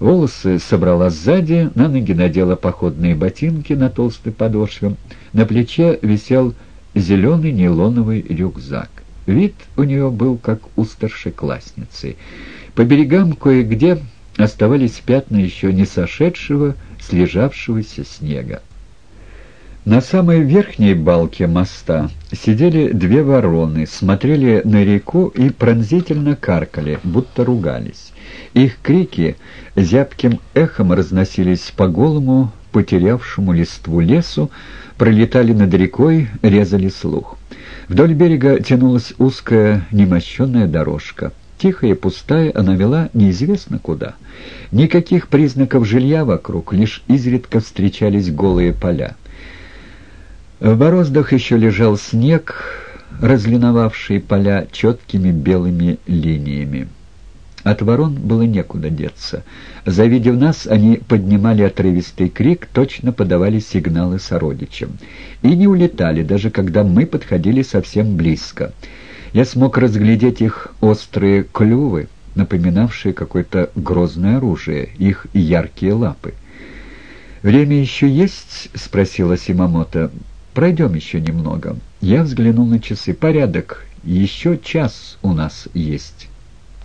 Волосы собрала сзади, на ноги надела походные ботинки на толстой подошве. На плече висел зеленый нейлоновый рюкзак. Вид у нее был как у старшеклассницы. По берегам кое-где оставались пятна еще не сошедшего, слежавшегося снега. На самой верхней балке моста сидели две вороны, смотрели на реку и пронзительно каркали, будто ругались. Их крики зябким эхом разносились по голому, потерявшему листву лесу, пролетали над рекой, резали слух. Вдоль берега тянулась узкая немощенная дорожка. Тихая и пустая она вела неизвестно куда. Никаких признаков жилья вокруг, лишь изредка встречались голые поля. В бороздах еще лежал снег, разлиновавший поля четкими белыми линиями. От ворон было некуда деться. Завидев нас, они поднимали отрывистый крик, точно подавали сигналы сородичам. И не улетали, даже когда мы подходили совсем близко. Я смог разглядеть их острые клювы, напоминавшие какое-то грозное оружие, их яркие лапы. «Время еще есть?» — спросила Симамото. «Пройдем еще немного». Я взглянул на часы. «Порядок. Еще час у нас есть»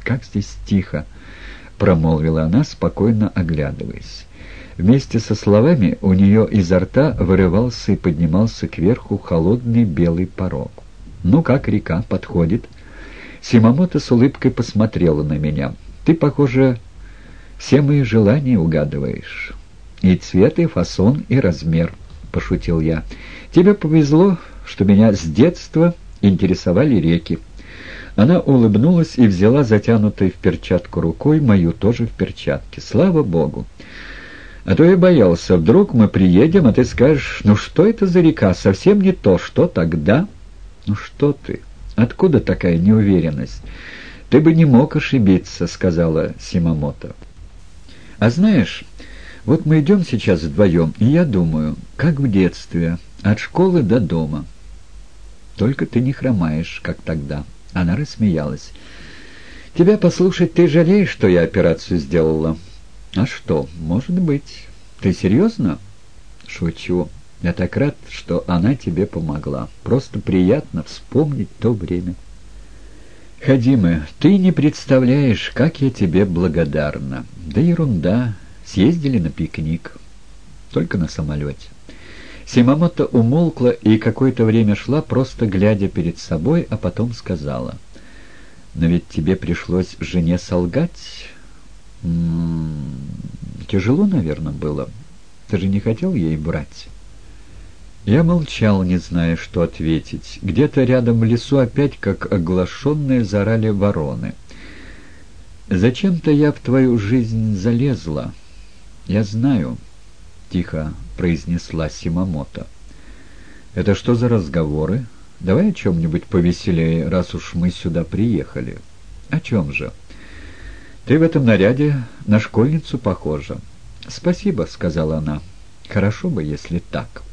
как здесь тихо!» — промолвила она, спокойно оглядываясь. Вместе со словами у нее изо рта вырывался и поднимался кверху холодный белый порог. «Ну как река подходит?» Симамото с улыбкой посмотрела на меня. «Ты, похоже, все мои желания угадываешь. И цвет, и фасон, и размер», — пошутил я. «Тебе повезло, что меня с детства интересовали реки». Она улыбнулась и взяла затянутой в перчатку рукой мою тоже в перчатке. Слава Богу! А то я боялся, вдруг мы приедем, а ты скажешь, ну что это за река, совсем не то, что тогда? Ну что ты, откуда такая неуверенность? Ты бы не мог ошибиться, сказала Симамото. А знаешь, вот мы идем сейчас вдвоем, и я думаю, как в детстве, от школы до дома. Только ты не хромаешь, как тогда». Она рассмеялась. «Тебя послушать, ты жалеешь, что я операцию сделала?» «А что, может быть. Ты серьезно?» «Шучу. Я так рад, что она тебе помогла. Просто приятно вспомнить то время». «Хадима, ты не представляешь, как я тебе благодарна. Да ерунда. Съездили на пикник. Только на самолете». Симамото умолкла и какое-то время шла, просто глядя перед собой, а потом сказала. «Но ведь тебе пришлось жене солгать? М -м -м, тяжело, наверное, было. Ты же не хотел ей брать?» Я молчал, не зная, что ответить. Где-то рядом в лесу опять, как оглашенные, зарали вороны. «Зачем-то я в твою жизнь залезла. Я знаю». — тихо произнесла Симамото. «Это что за разговоры? Давай о чем-нибудь повеселее, раз уж мы сюда приехали». «О чем же?» «Ты в этом наряде на школьницу похожа». «Спасибо», — сказала она. «Хорошо бы, если так».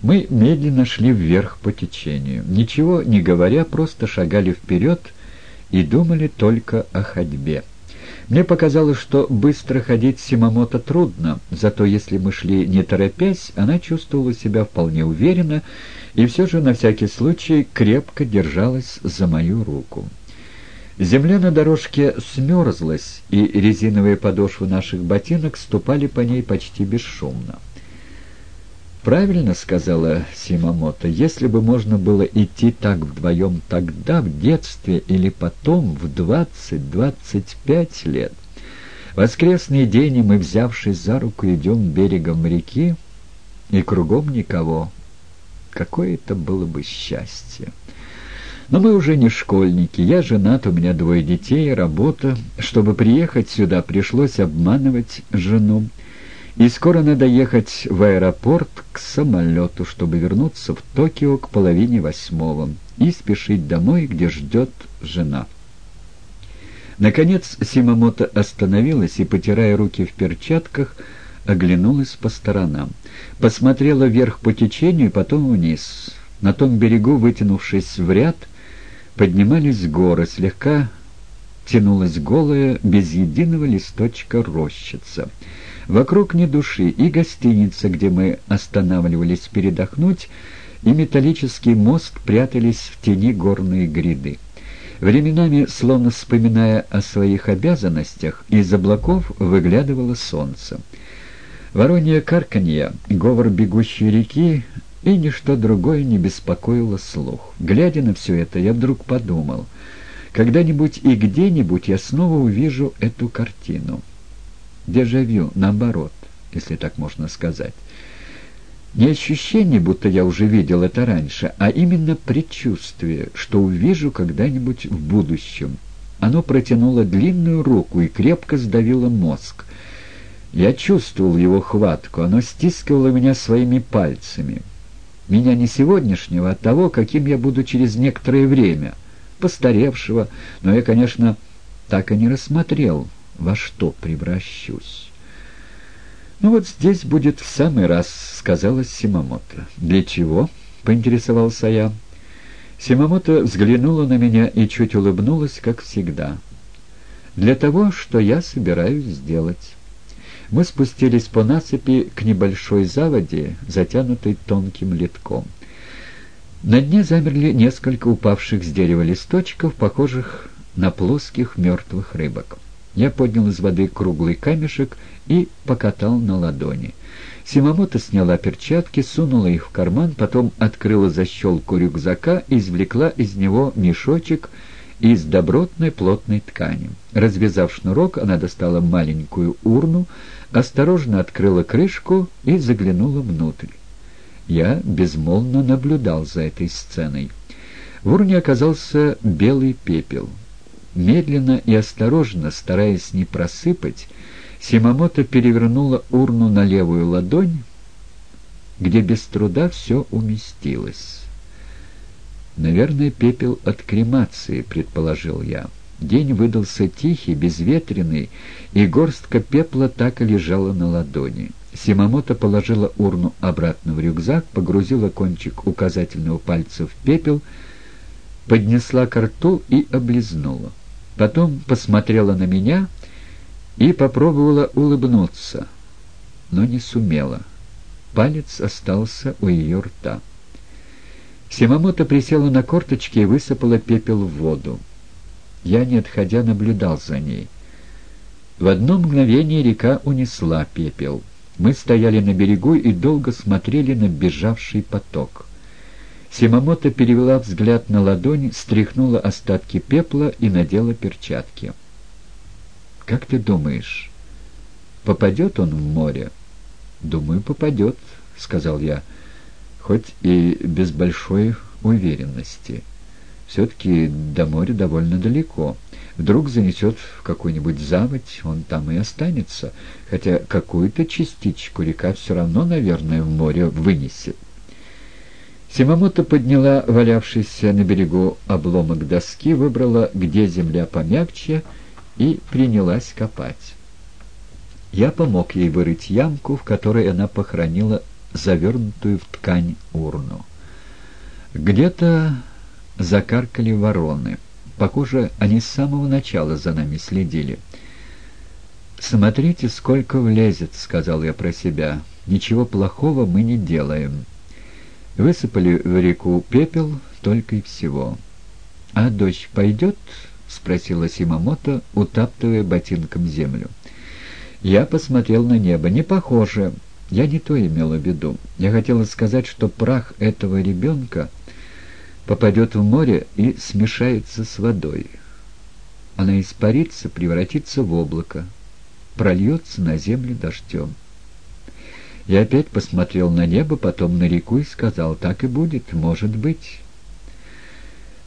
Мы медленно шли вверх по течению. Ничего не говоря, просто шагали вперед и думали только о ходьбе. Мне показалось, что быстро ходить Симамото трудно, зато если мы шли не торопясь, она чувствовала себя вполне уверенно и все же на всякий случай крепко держалась за мою руку. Земля на дорожке смерзлась, и резиновые подошвы наших ботинок ступали по ней почти бесшумно. «Правильно», — сказала Симамото, — «если бы можно было идти так вдвоем тогда, в детстве, или потом, в двадцать-двадцать пять лет. Воскресный день, и мы, взявшись за руку, идем берегом реки, и кругом никого. Какое это было бы счастье!» Но мы уже не школьники. Я женат, у меня двое детей, работа. Чтобы приехать сюда, пришлось обманывать жену. И скоро надо ехать в аэропорт к самолету, чтобы вернуться в Токио к половине восьмого и спешить домой, где ждет жена. Наконец Симамото остановилась и, потирая руки в перчатках, оглянулась по сторонам. Посмотрела вверх по течению и потом вниз. На том берегу, вытянувшись в ряд, поднимались горы, слегка тянулась голая, без единого листочка рощица. Вокруг ни души, и гостиница, где мы останавливались передохнуть, и металлический мост прятались в тени горные гряды. Временами, словно вспоминая о своих обязанностях, из облаков выглядывало солнце. Воронье карканье, говор бегущей реки и ничто другое не беспокоило слух. Глядя на все это, я вдруг подумал, когда-нибудь и где-нибудь я снова увижу эту картину. Дежавю, наоборот, если так можно сказать. Не ощущение, будто я уже видел это раньше, а именно предчувствие, что увижу когда-нибудь в будущем. Оно протянуло длинную руку и крепко сдавило мозг. Я чувствовал его хватку, оно стискивало меня своими пальцами. Меня не сегодняшнего, а того, каким я буду через некоторое время, постаревшего, но я, конечно, так и не рассмотрел, во что превращусь. «Ну вот здесь будет в самый раз», — сказала Симамото. «Для чего?» — поинтересовался я. Симамото взглянула на меня и чуть улыбнулась, как всегда. «Для того, что я собираюсь сделать». Мы спустились по насыпи к небольшой заводе, затянутой тонким литком. На дне замерли несколько упавших с дерева листочков, похожих на плоских мертвых рыбок. Я поднял из воды круглый камешек и покатал на ладони. Симамото сняла перчатки, сунула их в карман, потом открыла защелку рюкзака и извлекла из него мешочек из добротной плотной ткани. Развязав шнурок, она достала маленькую урну, осторожно открыла крышку и заглянула внутрь. Я безмолвно наблюдал за этой сценой. В урне оказался белый пепел. Медленно и осторожно, стараясь не просыпать, Симамото перевернула урну на левую ладонь, где без труда все уместилось. «Наверное, пепел от кремации», — предположил я. День выдался тихий, безветренный, и горстка пепла так и лежала на ладони. Симамото положила урну обратно в рюкзак, погрузила кончик указательного пальца в пепел, поднесла ко рту и облизнула. Потом посмотрела на меня и попробовала улыбнуться, но не сумела. Палец остался у ее рта. Симамото присела на корточки и высыпала пепел в воду. Я, не отходя, наблюдал за ней. В одно мгновение река унесла пепел. Мы стояли на берегу и долго смотрели на бежавший поток. Симамото перевела взгляд на ладонь, стряхнула остатки пепла и надела перчатки. «Как ты думаешь, попадет он в море?» «Думаю, попадет», — сказал я, хоть и без большой уверенности. Все-таки до моря довольно далеко. Вдруг занесет в какую-нибудь заводь, он там и останется, хотя какую-то частичку река все равно, наверное, в море вынесет. Симамото подняла валявшийся на берегу обломок доски, выбрала, где земля помягче, и принялась копать. Я помог ей вырыть ямку, в которой она похоронила завернутую в ткань урну. Где-то закаркали вороны. Похоже, они с самого начала за нами следили. «Смотрите, сколько влезет», — сказал я про себя. «Ничего плохого мы не делаем». Высыпали в реку пепел только и всего. «А дождь пойдет?» — спросила Симамото, утаптывая ботинком землю. Я посмотрел на небо. «Не похоже. Я не то имела в виду. Я хотела сказать, что прах этого ребенка попадет в море и смешается с водой. Она испарится, превратится в облако, прольется на землю дождем». Я опять посмотрел на небо, потом на реку и сказал, так и будет, может быть.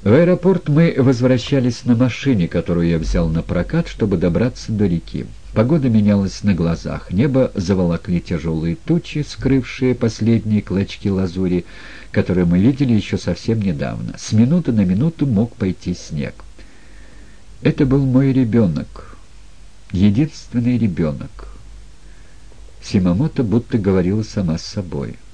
В аэропорт мы возвращались на машине, которую я взял на прокат, чтобы добраться до реки. Погода менялась на глазах. Небо заволокли тяжелые тучи, скрывшие последние клочки лазури, которые мы видели еще совсем недавно. С минуты на минуту мог пойти снег. Это был мой ребенок, единственный ребенок. Симамото будто говорила сама с собой —